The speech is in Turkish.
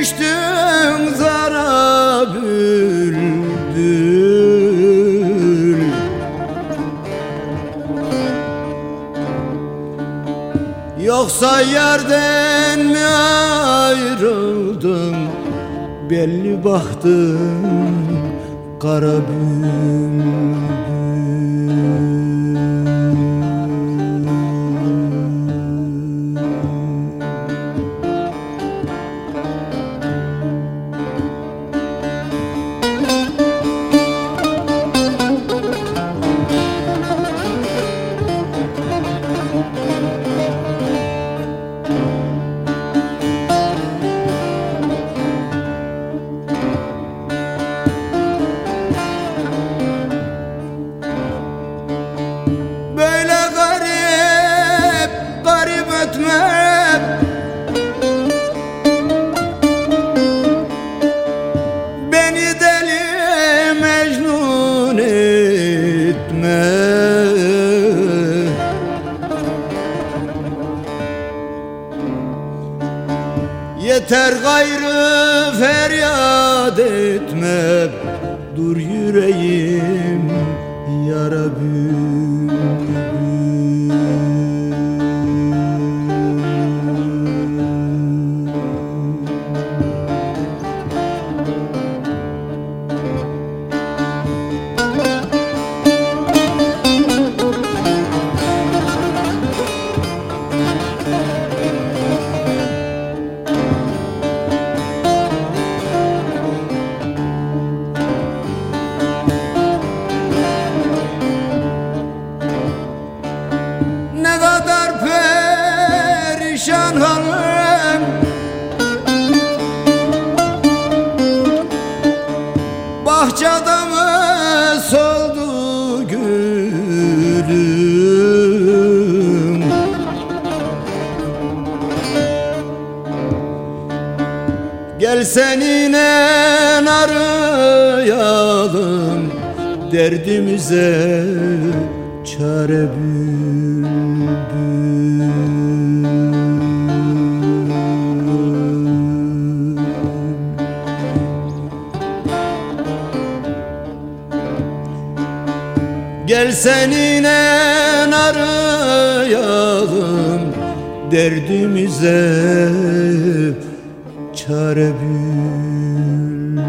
düştün zara bülbül. Yoksa yerden mi ayrıldın? Belli baktın kara bülbül Yeter gayrı feryat etme. Dur yüreğim yara bülbül halim Bahçede mi soldu gülüm. Gel seninle arayalım Derdimize çare bülbül Gel seninle arayalım Derdimize çare bül